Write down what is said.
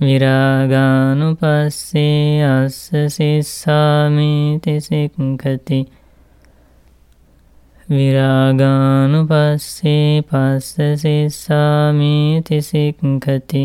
විරාගානු පස්සේ අස්ස සිස්සාමීති සික්කති විරාගානු පස්සේ පස්ස සිස්සාමීති සික්කති